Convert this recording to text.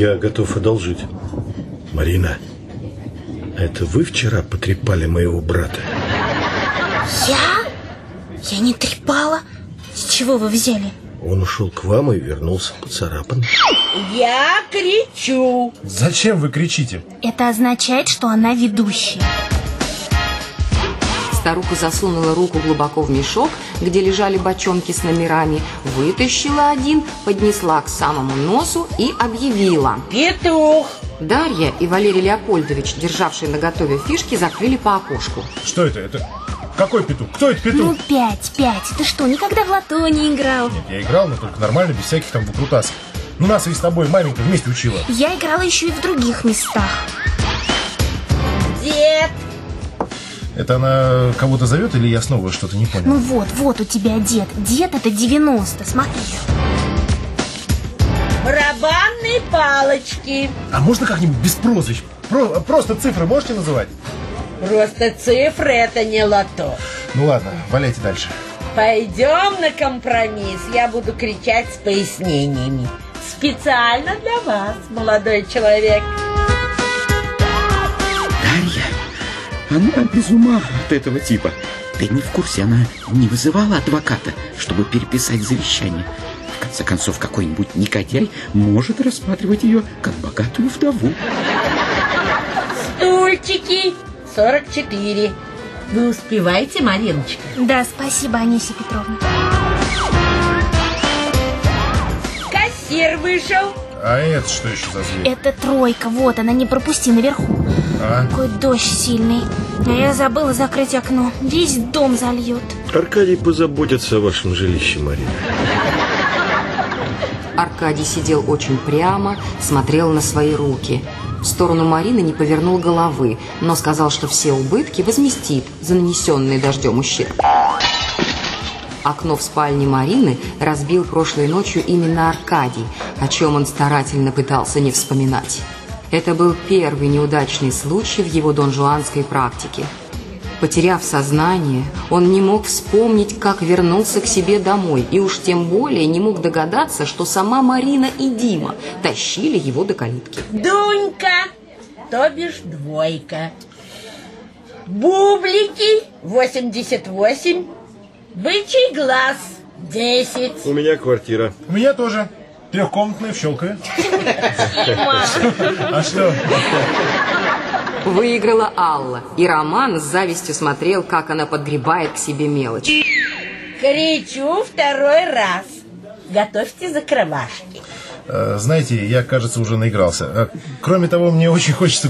Я готов одолжить. Марина, это вы вчера потрепали моего брата? Я? Я не трепала. С чего вы взяли? Он ушел к вам и вернулся поцарапан. Я кричу. Зачем вы кричите? Это означает, что она ведущая. Старуха засунула руку глубоко в мешок, где лежали бочонки с номерами, вытащила один, поднесла к самому носу и объявила. Петух. Дарья и Валерий Леопольдович, державшие наготове фишки, закрыли по окошку. Что это? Это какой петух? Кто это Ну, петух? пять, пять. Ты что, никогда в лото не играл? Нет, я играл, но только нормально, без всяких там выкрутас. Ну, нас и с тобой маменька вместе учила. Я играла еще и в других местах. Дед. Это она кого-то зовет или я снова что-то не понял? Ну вот, вот у тебя дед. Дед это 90, смотри. Барабанные палочки. А можно как-нибудь без прозвищ? Про- просто цифры можете называть? Просто цифры это не лото. Ну ладно, валяйте дальше. Пойдем на компромисс. Я буду кричать с пояснениями. Специально для вас, молодой человек. Дарья, она без ума от этого типа. Ты не в курсе, она не вызывала адвоката, чтобы переписать завещание. В конце концов, какой-нибудь негодяй может рассматривать ее как богатую вдову. Стульчики 44. Вы успеваете, Мариночка? Да, спасибо, Анисия Петровна. Кассир вышел. А это что еще за зверь? Это тройка, вот она, не пропусти наверху. А? Какой дождь сильный. А я забыла закрыть окно. Весь дом зальет. Аркадий позаботится о вашем жилище, Марина. Аркадий сидел очень прямо, смотрел на свои руки. В сторону Марины не повернул головы, но сказал, что все убытки возместит за нанесенный дождем ущерб. Окно в спальне Марины разбил прошлой ночью именно Аркадий, о чем он старательно пытался не вспоминать. Это был первый неудачный случай в его донжуанской практике. Потеряв сознание, он не мог вспомнить, как вернулся к себе домой, и уж тем более не мог догадаться, что сама Марина и Дима тащили его до калитки. Дунька, то бишь двойка. Бублики 88. Бычий глаз 10. У меня квартира. У меня тоже. Трехкомнатная в Щелкове. А что? Выиграла Алла, и Роман с завистью смотрел, как она подгребает к себе мелочь. Кричу второй раз. Готовьте закрывашки. Э, Знаете, я, кажется, уже наигрался. Э, Кроме того, мне очень хочется